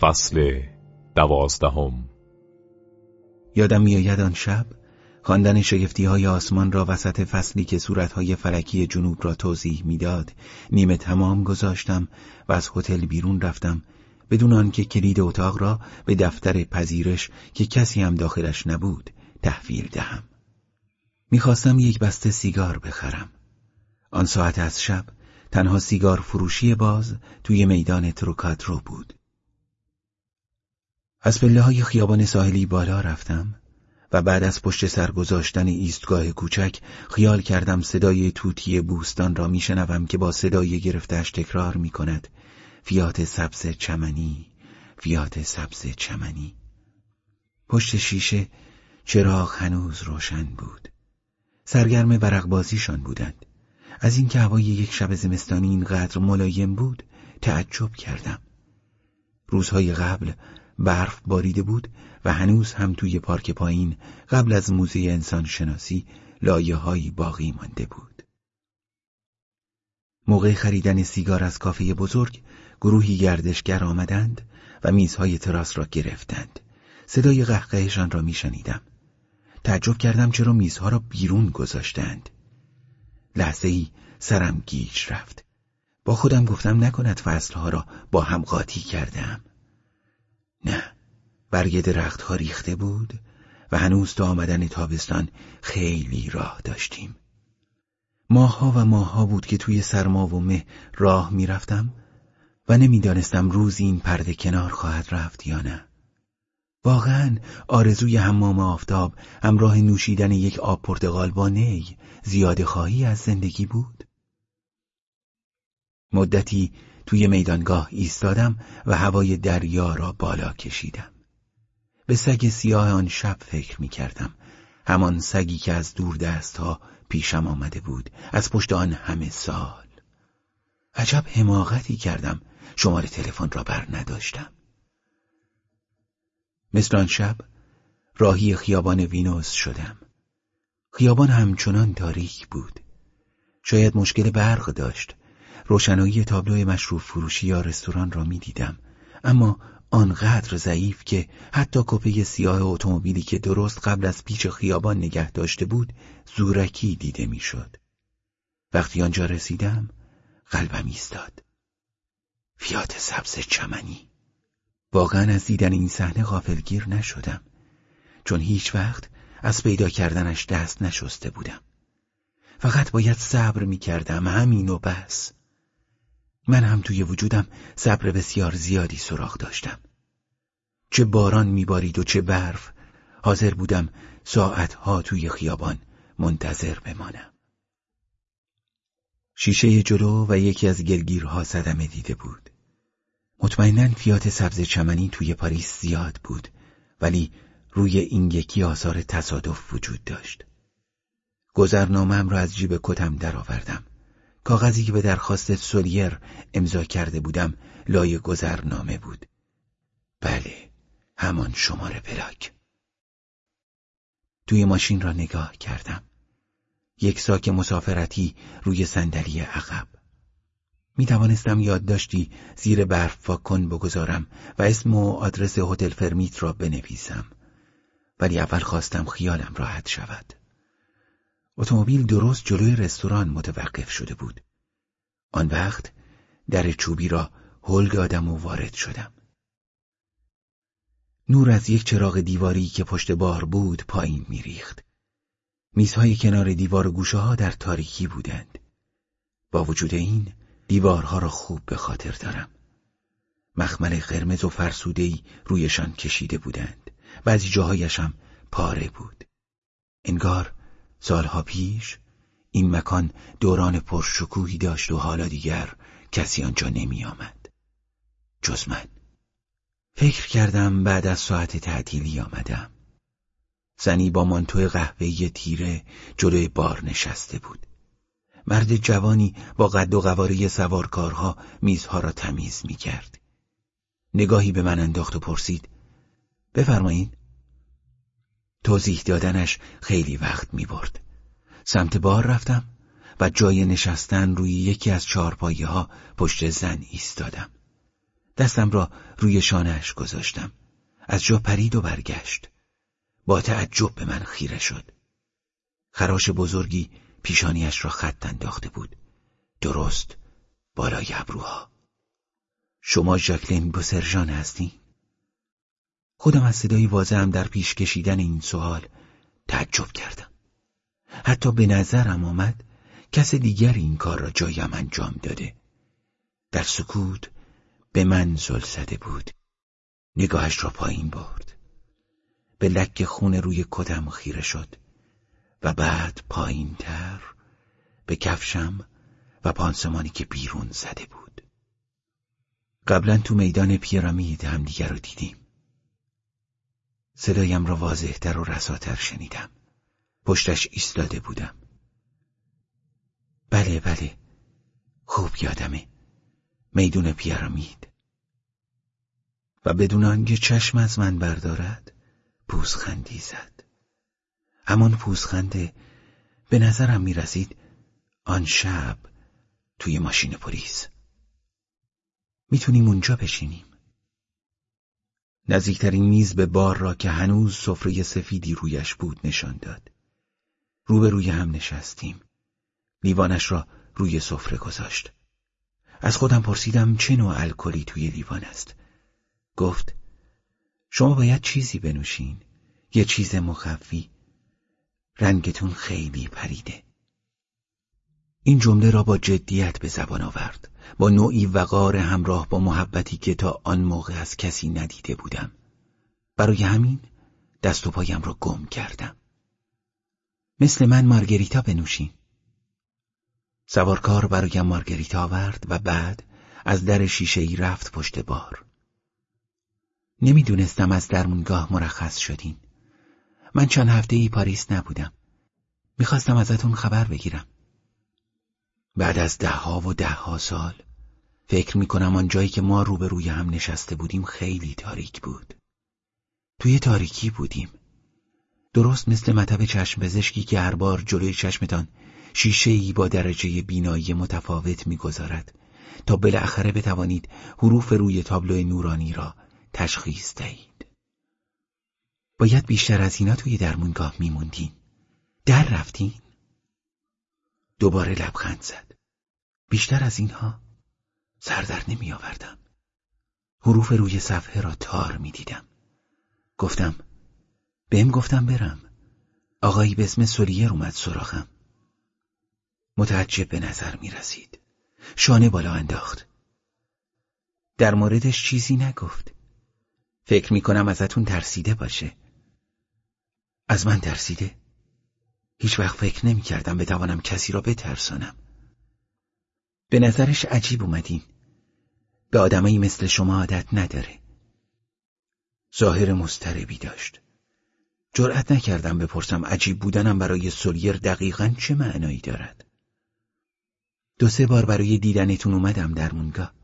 فصل دوازدهم. یادم میآید آن شب خواندن شگفتی های آسمان را وسط فصلی که صورتهای فلکی جنوب را توضیح می‌داد نیمه تمام گذاشتم و از هتل بیرون رفتم بدون آنکه کلید اتاق را به دفتر پذیرش که کسی هم داخلش نبود تحویل دهم. می‌خواستم یک بسته سیگار بخرم. آن ساعت از شب تنها سیگار فروشی باز توی میدان تروکاترو بود. از پله های خیابان ساحلی بالا رفتم و بعد از پشت سر گذاشتن ایستگاه کوچک خیال کردم صدای توتی بوستان را میشنوم که با صدای گرفتش تکرار می کند فیات سبز چمنی فیات سبز چمنی. پشت شیشه چراغ هنوز روشن بود. سرگرم برقبازیشان بودند. از اینکه هوای یک شب زمستانی اینقدر ملایم بود تعجب کردم. روزهای قبل برف باریده بود و هنوز هم توی پارک پایین قبل از موزه انسان شناسی لایه باقی مانده بود. موقع خریدن سیگار از کافه بزرگ گروهی گردشگر آمدند و میزهای تراس را گرفتند. صدای قهقهشان را میشنیدم. تعجب کردم چرا میزها را بیرون گذاشتند. لحظه ای سرم گیج رفت. با خودم گفتم نکند فصلها را با هم قاطی کردم برگ درختها ریخته بود و هنوز تا آمدن تابستان خیلی راه داشتیم. ماهها و ماهها بود که توی سرما و مه راه می‌رفتم و نمی‌دانستم روزی این پرده کنار خواهد رفت یا نه. واقعا آرزوی حمام آفتاب همراه نوشیدن یک آب پرتغال با نی زیاده خواهی از زندگی بود. مدتی توی میدانگاه ایستادم و هوای دریا را بالا کشیدم. به سگ سیاه آن شب فکر می کردم همان سگی که از دور دست ها پیشم آمده بود از پشت آن همه سال. عجب حماقتی کردم شماره تلفن را بر نداشتم. مثل آن شب راهی خیابان وینوس شدم. خیابان همچنان تاریک بود. شاید مشکل برق داشت. روشنایی تابلوی مشروب فروشی یا رستوران را می دیدم. اما آنقدر ضعیف که حتی کپه سیاه اتومبیلی که درست قبل از پیچ خیابان نگه داشته بود زورکی دیده می‌شد. وقتی آنجا رسیدم قلبم ایستاد. فیات سبز چمنی واقعا از دیدن این صحنه غافلگیر نشدم چون هیچ وقت از پیدا کردنش دست نشسته بودم فقط باید صبر می کردم همین و بس من هم توی وجودم صبر بسیار زیادی سراغ داشتم. چه باران میبارید و چه برف حاضر بودم ساعتها توی خیابان منتظر بمانم. شیشه جلو و یکی از گلگیرها صدمه دیده بود. مطمئنا فیات سبز چمنی توی پاریس زیاد بود ولی روی این یکی آثار تصادف وجود داشت. گذرنامه‌ام را از جیب کتم درآوردم. کاغذی که به درخواست سولیر امضا کرده بودم لای گذرنامه بود. بله همان شماره پلاک توی ماشین را نگاه کردم. یک ساک مسافرتی روی صندلی عقب. می توانستم یادداشتی زیر برف کن بگذارم و اسم و آدرس هتل فرمیت را بنویسم. ولی اول خواستم خیالم راحت شود. اتومبیل درست جلوی رستوران متوقف شده بود. آن وقت در چوبی را هل دادم و وارد شدم. نور از یک چراغ دیواری که پشت بار بود پایین میریخت. میزهای کنار دیوار گوشه ها در تاریکی بودند. با وجود این دیوارها را خوب به خاطر دارم. مخمل قرمز و فرسودهی رویشان کشیده بودند. بعضی جاهایشم پاره بود. انگار سالها پیش این مکان دوران پرشکوهی داشت و حالا دیگر کسی آنجا نمی آمد. جز من فکر کردم بعد از ساعت تعطیلی آمدم زنی با مانتو قهوه‌ای تیره جلوی بار نشسته بود مرد جوانی با قد و قواره سوارکارها میزها را تمیز می کرد. نگاهی به من انداخت و پرسید بفرمایید توضیح دادنش خیلی وقت می برد. سمت بار رفتم و جای نشستن روی یکی از چارپایه ها پشت زن ایستادم. دستم را روی شانهش گذاشتم از جا پرید و برگشت با تعجب به من خیره شد خراش بزرگی پیشانیش را خط انداخته بود درست بالای ابروها شما ژاکلین بوسرژان هستی؟ خودم از صدای واضحم در پیش کشیدن این سوال تعجب کردم. حتی به نظرم آمد کس دیگر این کار را جایم انجام داده. در سکوت به من زل زده بود. نگاهش را پایین برد. به لک خون روی کدم خیره شد و بعد پایین تر به کفشم و پانسمانی که بیرون زده بود. قبلا تو میدان پیرامید همدیگر رو دیدیم. صدایم را واضحتر و رساتر شنیدم. پشتش ایستاده بودم. بله بله. خوب یادمه. میدون پیرامید. و بدون آنکه چشم از من بردارد پوزخندی زد. همان پوزخنده به نظرم می‌رسید آن شب توی ماشین پلیس. می‌تونیم اونجا بشینیم. نزدیکترین میز به بار را که هنوز سفره سفیدی رویش بود نشان داد. روبروی هم نشستیم. لیوانش را روی سفره گذاشت. از خودم پرسیدم چه نوع الکلی توی لیوان است. گفت شما باید چیزی بنوشین. یه چیز مخفی. رنگتون خیلی پریده. این جمله را با جدیت به زبان آورد. با نوعی وقار همراه با محبتی که تا آن موقع از کسی ندیده بودم. برای همین دست و پایم را گم کردم. مثل من مارگریتا بنوشین. سوارکار برایم مارگریتا آورد و بعد از در شیشه ای رفت پشت بار. نمی‌دونستم از درمونگاه مرخص شدین. من چند هفته ای پاریس نبودم. می‌خواستم ازتون خبر بگیرم. بعد از دهها و دهها سال فکر می‌کنم آن جایی که ما روبروی هم نشسته بودیم خیلی تاریک بود. توی تاریکی بودیم. درست مثل مطب چشم پزشکی که هر بار جلوی چشمتان شیشه ای با درجه بینایی متفاوت می‌گذارد تا بالاخره بتوانید حروف روی تابلو نورانی را تشخیص دهید. باید بیشتر از اینا توی درمونگاه میموندین. در رفتین؟ دوباره لبخند زد. بیشتر از اینها سردر نمی آوردم. حروف روی صفحه را تار می دیدم. گفتم بهم گفتم برم. آقایی به اسم سولیر اومد سراغم. متعجب به نظر می رسید. شانه بالا انداخت. در موردش چیزی نگفت. فکر می کنم ازتون ترسیده باشه. از من ترسیده؟ هیچ وقت فکر نمی کردم بتوانم کسی را بترسانم. به نظرش عجیب اومدین. به آدمایی مثل شما عادت نداره. ظاهر مستربی داشت. جرأت نکردم بپرسم عجیب بودنم برای سولیر دقیقا چه معنایی دارد. دو سه بار برای دیدنتون اومدم در مونگاه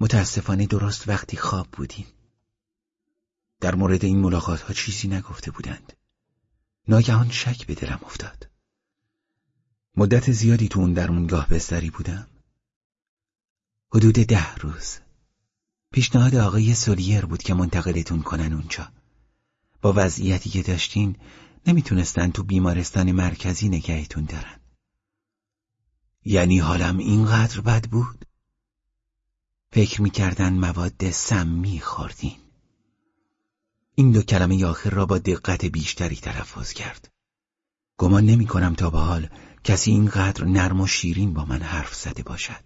متاسفانه درست وقتی خواب بودین. در مورد این ملاقات ها چیزی نگفته بودند. ناگهان شک به دلم افتاد. مدت زیادی تو اون درمونگاه بستری بودم. حدود ده روز. پیشنهاد آقای سولیر بود که منتقلتون کنن اونجا. با وضعیتی که داشتین نمی‌تونستن تو بیمارستان مرکزی نگهتون دارن. یعنی حالم اینقدر بد بود؟ فکر می‌کردن مواد سمی خوردین. این دو کلمه آخر را با دقت بیشتری تلفظ کرد. گمان نمی کنم تا به حال کسی اینقدر نرم و شیرین با من حرف زده باشد.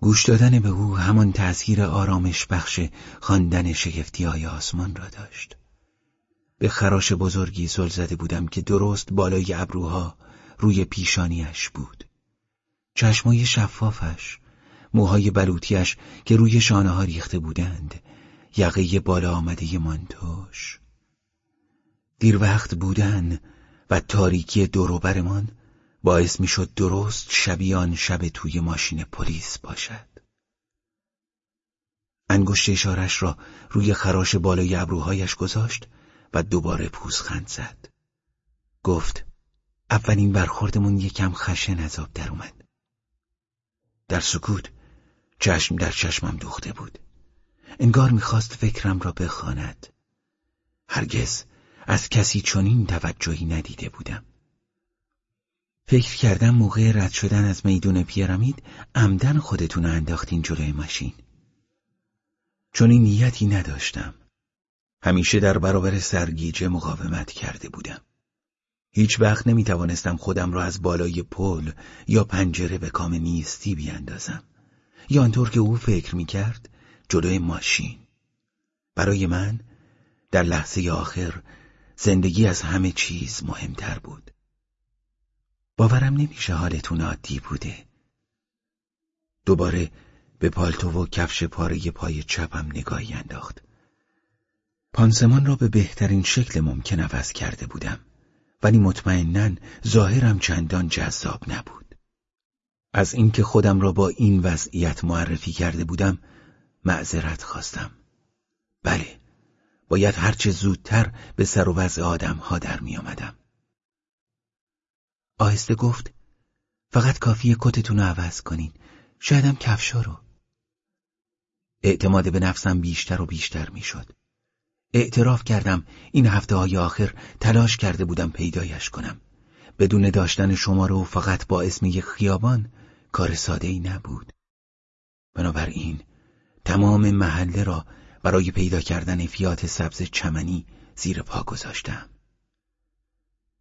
گوش دادن به او همان تأثیر آرامش بخش خواندن شگفتی های آسمان را داشت. به خراش بزرگی زل زده بودم که درست بالای ابروها روی پیشانیش بود. چشمای شفافش موهای بلوطیش که روی شانه ها ریخته بودند یقه بالا آمده مانتوش. دیر وقت بودن و تاریکی دوروبرمان باعث می‌شد درست شبیان شب توی ماشین پلیس باشد. انگشت اشارش را روی خراش بالای ابروهایش گذاشت و دوباره پوزخند زد. گفت اولین برخوردمون یکم خشن از در اومد. در سکوت چشم در چشمم دوخته بود. انگار می‌خواست فکرم را بخواند. هرگز از کسی چنین توجهی ندیده بودم. فکر کردم موقع رد شدن از میدون پیرامید عمدن خودتون انداختین جلوی ماشین. چون این نیتی نداشتم. همیشه در برابر سرگیجه مقاومت کرده بودم. هیچ وقت نمی توانستم خودم را از بالای پل یا پنجره به کام نیستی بیاندازم. یا آنطور که او فکر می کرد جلوی ماشین. برای من در لحظه آخر زندگی از همه چیز مهمتر بود. باورم نمیشه حالتون عادی بوده. دوباره به پالتو و کفش پاره پای چپم نگاهی انداخت. پانسمان را به بهترین شکل ممکن عوض کرده بودم ولی مطمئنا ظاهرم چندان جذاب نبود. از اینکه خودم را با این وضعیت معرفی کرده بودم معذرت خواستم. بله، باید هرچه زودتر به سر و وضع آدم ها در می آمدم. آهسته گفت فقط کافی کتتون رو عوض کنین شایدم کفشا رو اعتماد به نفسم بیشتر و بیشتر می‌شد. اعتراف کردم این هفته های آخر تلاش کرده بودم پیدایش کنم بدون داشتن شما رو فقط با اسم یک خیابان کار ساده ای نبود بنابراین تمام محله را برای پیدا کردن فیات سبز چمنی زیر پا گذاشتم.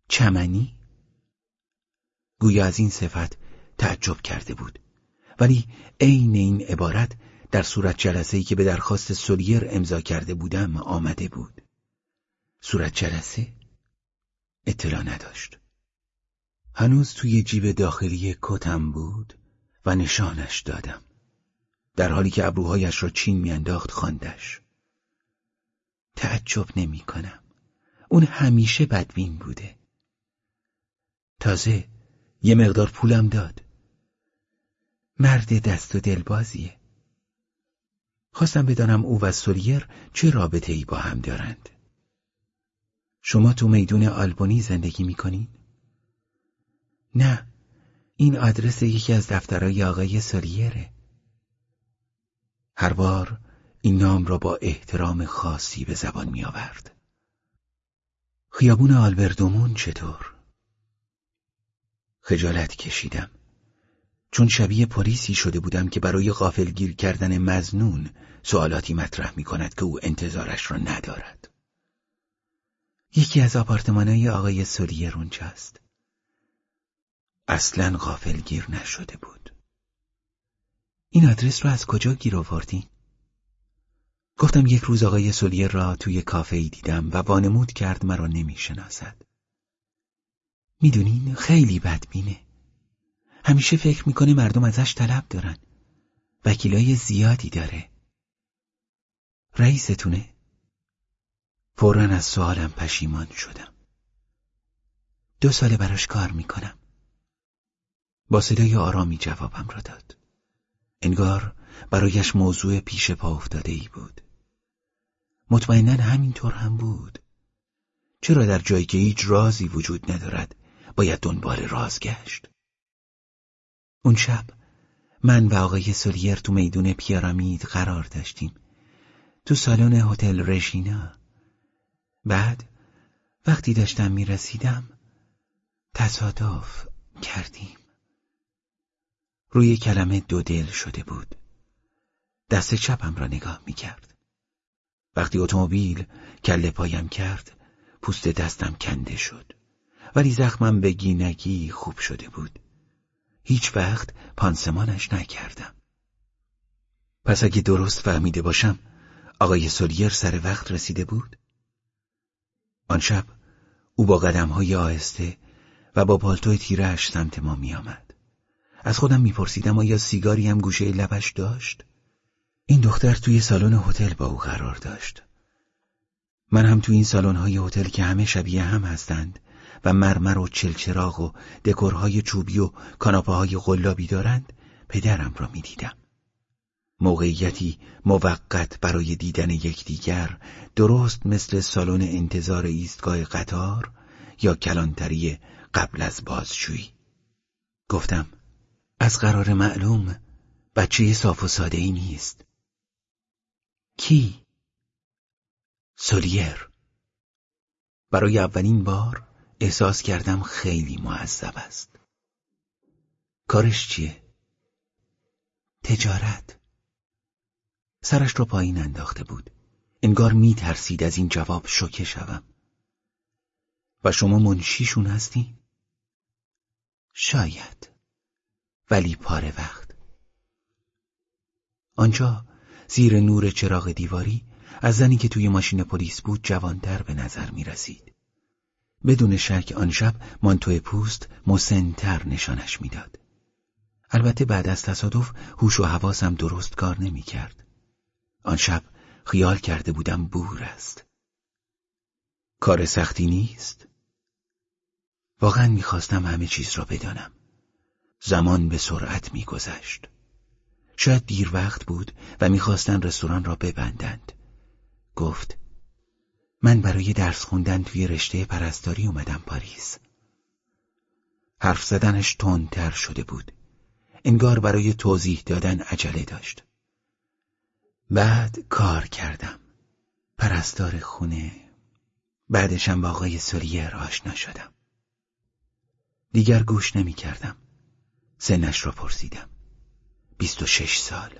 چمنی؟ گویا از این صفت تعجب کرده بود. ولی عین این عبارت در صورت جلسه ای که به درخواست سولیر امضا کرده بودم آمده بود. صورت جلسه؟ اطلاع نداشت. هنوز توی جیب داخلی کتم بود و نشانش دادم. در حالی که ابروهایش را چین میانداخت خواندش. تعجب نمی کنم اون همیشه بدبین بوده. تازه یه مقدار پولم داد. مرد دست و دلبازیه. خواستم بدانم او و سولیر چه رابطه ای با هم دارند. شما تو میدون آلبانی زندگی می‌کنین؟ نه. این آدرس یکی از دفترهای آقای سولیره. هر بار این نام را با احترام خاصی به زبان می آورد. خیابون آلبردومون چطور؟ خجالت کشیدم چون شبیه پلیسی شده بودم که برای غافلگیر کردن مزنون سوالاتی مطرح می کند که او انتظارش را ندارد یکی از آپارتمانهای آقای سولیر اونجاست اصلا غافلگیر نشده بود این آدرس رو از کجا گیر آوردین؟ گفتم یک روز آقای سولیر را توی کافه ای دیدم و وانمود کرد مرا نمی‌شناسد. می‌دونین خیلی بدبینه. همیشه فکر می‌کنه مردم ازش طلب دارن. وکیلای زیادی داره. رئیستونه؟ فورا از سوالم پشیمان شدم. دو ساله براش کار می‌کنم. با صدای آرامی جوابم را داد. انگار برایش موضوع پیش پا افتاده ای بود. مطمئنا همینطور هم بود. چرا در جایی که هیچ رازی وجود ندارد باید دنبال راز گشت؟ اون شب من و آقای سولیر تو میدون پیرامید قرار داشتیم. تو سالن هتل رژینا. بعد وقتی داشتم می‌رسیدم تصادف کردیم. روی کلمه دو دل شده بود. دست چپم را نگاه می‌کرد. وقتی اتومبیل کله پایم کرد پوست دستم کنده شد ولی زخمم به گینگی خوب شده بود هیچ وقت پانسمانش نکردم پس اگه درست فهمیده باشم آقای سولیر سر وقت رسیده بود؟ آن شب او با قدم های آهسته و با پالتو تیرهش سمت ما می آمد. از خودم میپرسیدم آیا سیگاری هم گوشه لبش داشت؟ این دختر توی سالن هتل با او قرار داشت. من هم توی این سالن های هتل که همه شبیه هم هستند و مرمر و چلچراغ و دکورهای چوبی و کاناپه های غلابی دارند پدرم را می‌دیدم. موقعیتی موقت برای دیدن یکدیگر درست مثل سالن انتظار ایستگاه قطار یا کلانتری قبل از بازجویی گفتم از قرار معلوم بچه صاف و ساده ای نیست. کی؟ سولیر. برای اولین بار احساس کردم خیلی معذب است. کارش چیه؟ تجارت. سرش را پایین انداخته بود. انگار می ترسید از این جواب شوکه شوم. و شما منشیشون هستی؟ شاید. ولی پاره وقت آنجا زیر نور چراغ دیواری از زنی که توی ماشین پلیس بود جوانتر به نظر می رسید. بدون شک آن شب مانتو پوست مسنتر نشانش می‌داد. البته بعد از تصادف هوش و حواسم درست کار نمی کرد. آن شب خیال کرده بودم بور است. کار سختی نیست؟ واقعا می‌خواستم همه چیز را بدانم. زمان به سرعت میگذشت. شاید دیر وقت بود و می‌خواستن رستوران را ببندند. گفت من برای درس خوندن توی رشته پرستاری اومدم پاریس. حرف زدنش تندتر شده بود. انگار برای توضیح دادن عجله داشت. بعد کار کردم. پرستار خونه. بعدشم با آقای سولیر آشنا شدم. دیگر گوش نمی کردم. سنش را پرسیدم. بیست و شش سال.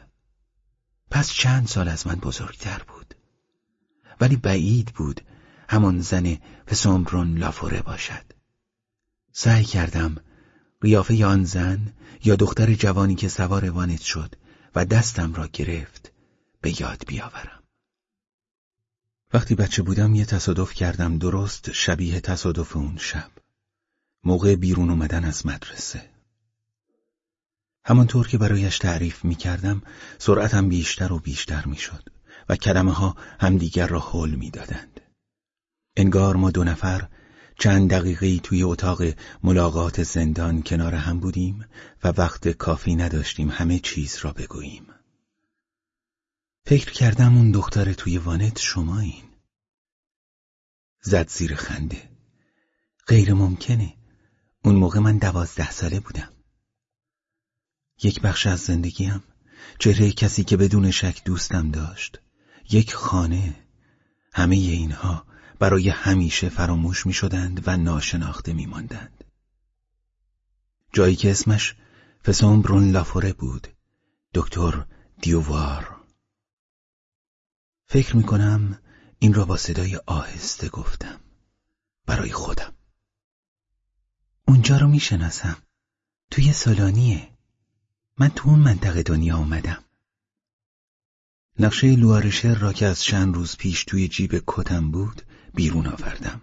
پس چند سال از من بزرگتر بود. ولی بعید بود همان زن پسومبرون لافوره باشد. سعی کردم قیافه آن زن یا دختر جوانی که سوار وانت شد و دستم را گرفت به یاد بیاورم. وقتی بچه بودم یه تصادف کردم درست شبیه تصادف اون شب. موقع بیرون اومدن از مدرسه. همانطور که برایش تعریف می کردم سرعتم بیشتر و بیشتر می شد و کلمه ها همدیگر را حل می دادند. انگار ما دو نفر چند دقیقه توی اتاق ملاقات زندان کنار هم بودیم و وقت کافی نداشتیم همه چیز را بگوییم. فکر کردم اون دختر توی وانت شما این. زد زیر خنده. غیر ممکنه. اون موقع من دوازده ساله بودم. یک بخش از زندگیم. چهره کسی که بدون شک دوستم داشت. یک خانه. همه اینها برای همیشه فراموش می شدند و ناشناخته می ماندند. جایی که اسمش فسومبرون لافوره بود. دکتر دیووار. فکر می کنم این را با صدای آهسته گفتم. برای خودم. اونجا رو می شناسم توی سالانیه. من تو اون منطقه دنیا اومدم. نقشه لوارشر را که از چند روز پیش توی جیب کتم بود بیرون آوردم.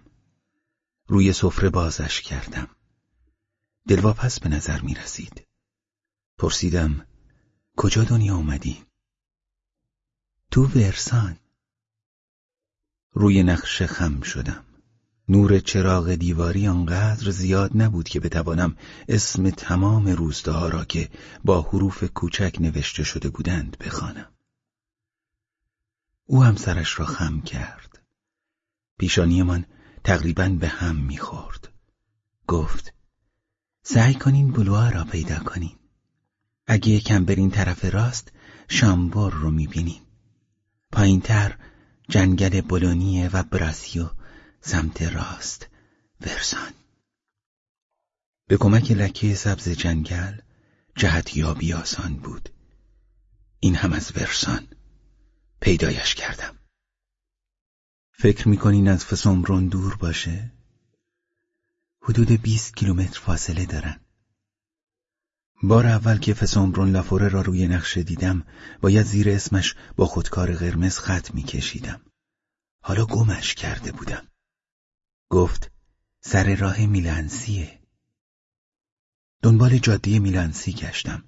روی سفره بازش کردم. دلواپس به نظر می رسید. پرسیدم کجا دنیا اومدی؟ تو ورسان. روی نقشه خم شدم. نور چراغ دیواری آنقدر زیاد نبود که بتوانم اسم تمام روستاها را که با حروف کوچک نوشته شده بودند بخوانم. او هم سرش را خم کرد. پیشانیمان تقریبا به هم می‌خورد. گفت سعی کنین بلوها را پیدا کنین. اگه یکم برین طرف راست شامبور رو می‌بینین. پایینتر جنگل بولونیه و براسیو سمت راست. ورسان. به کمک لکه سبز جنگل جهت یابی آسان بود. این هم از ورسان. پیدایش کردم. فکر می‌کنین از فسومرون دور باشه؟ حدود 20 کیلومتر فاصله دارن. بار اول که فسومرون لافوره را روی نقشه دیدم باید زیر اسمش با خودکار قرمز خط میکشیدم. حالا گمش کرده بودم. گفت سر راه میلنسیه دنبال جاده میلنسی گشتم.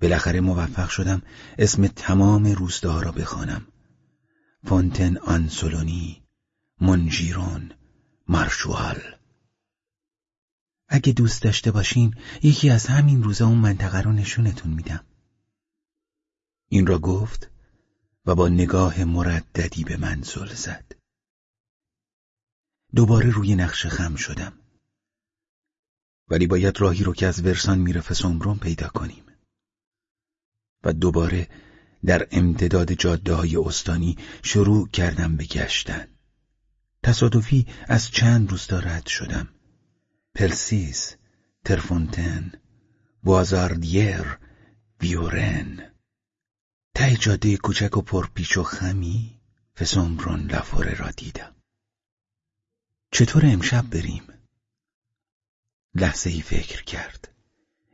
بالاخره موفق شدم اسم تمام روستاها را بخوانم. فونتن آنسولونی منجیرون مارشوال. اگه دوست داشته باشین یکی از همین روزا اون منطقه رو نشونتون میدم. این را گفت و با نگاه مرددی به من زل زد. دوباره روی نقشه خم شدم. ولی باید راهی رو که از ورسان میره فسومبرون پیدا کنیم. و دوباره در امتداد جاده های استانی شروع کردم به گشتن. تصادفی از چند روستا رد شدم. پرسیس، ترفونتن، بوازاردیر، ویورن. ته جاده کوچک و پرپیچ و خمی فسومبرون لفوره را دیدم. چطور امشب بریم؟ لحظه ای فکر کرد.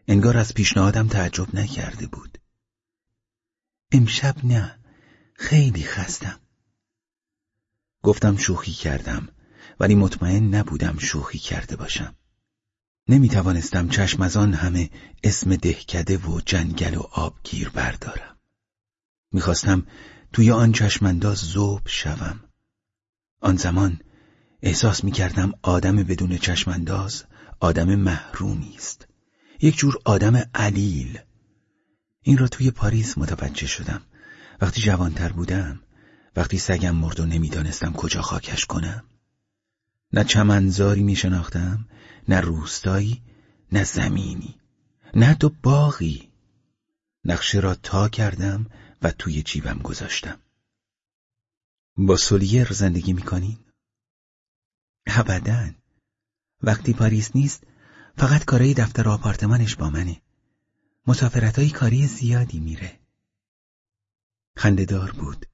انگار از پیشنهادم تعجب نکرده بود. امشب نه خیلی خستم. گفتم شوخی کردم ولی مطمئن نبودم شوخی کرده باشم. نمی توانستم چشم از آن همه اسم دهکده و جنگل و آبگیر بردارم. می‌خواستم توی آن چشمانداز زوب شوم. آن زمان احساس می‌کردم آدم بدون چشمانداز آدم محرومی است. یک جور آدم علیل. این را توی پاریس متوجه شدم. وقتی جوانتر بودم وقتی سگم مرد و نمی‌دانستم کجا خاکش کنم نه چمنزاری می شناختم نه روستایی نه زمینی نه دو باغی. نقشه را تا کردم و توی جیبم گذاشتم. با سولیر زندگی می‌کنین؟ ابدا. وقتی پاریس نیست فقط کارای دفتر و آپارتمانش با منه. مسافرت های کاری زیادی میره. خندهدار بود.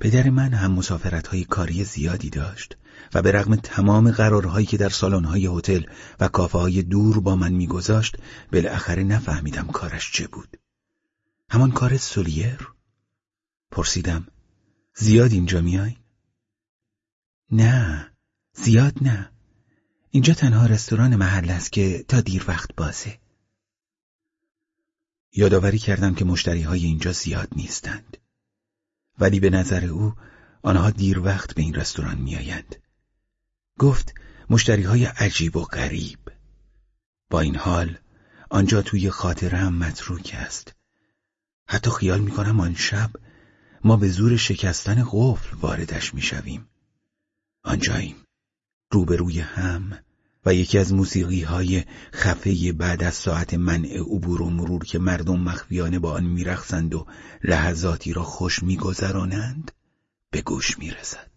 پدر من هم مسافرت های کاری زیادی داشت و به رغم تمام قرارهایی که در سالن‌های هتل و کافه های دور با من میگذاشت بالاخره نفهمیدم کارش چه بود. همان کار سولیر؟ پرسیدم. زیاد اینجا میای؟ نه. زیاد نه. اینجا تنها رستوران محل است که تا دیر وقت بازه. یادآوری کردم که مشتری های اینجا زیاد نیستند. ولی به نظر او آنها دیر وقت به این رستوران میآیند. گفت مشتری های عجیب و غریب. با این حال آنجا توی خاطره هم متروک است. حتی خیال می‌کنم آن شب ما به زور شکستن قفل واردش می‌شویم. آنجاییم. روبروی هم و یکی از موسیقی های خفه بعد از ساعت منع عبور و مرور که مردم مخفیانه با آن میرخصند و لحظاتی را خوش میگذرانند به گوش می‌رسد.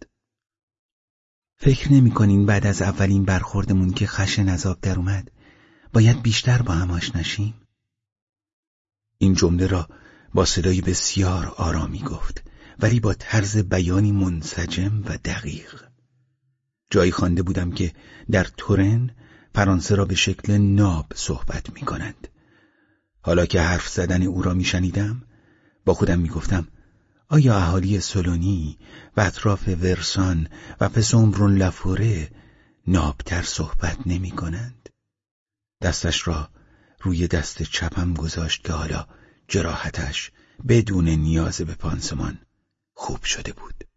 فکر نمی بعد از اولین برخوردمون که خشن از در اومد باید بیشتر با هم آشناشیم این جمله را با صدای بسیار آرامی گفت ولی با طرز بیانی منسجم و دقیق. جایی خوانده بودم که در تورن فرانسه را به شکل ناب صحبت می کنند. حالا که حرف زدن او را می شنیدم با خودم می گفتم آیا اهالی سلونی و اطراف ورسان و پسومبرون لفوره نابتر صحبت نمی کنند؟ دستش را روی دست چپم گذاشت که حالا جراحتش بدون نیاز به پانسمان خوب شده بود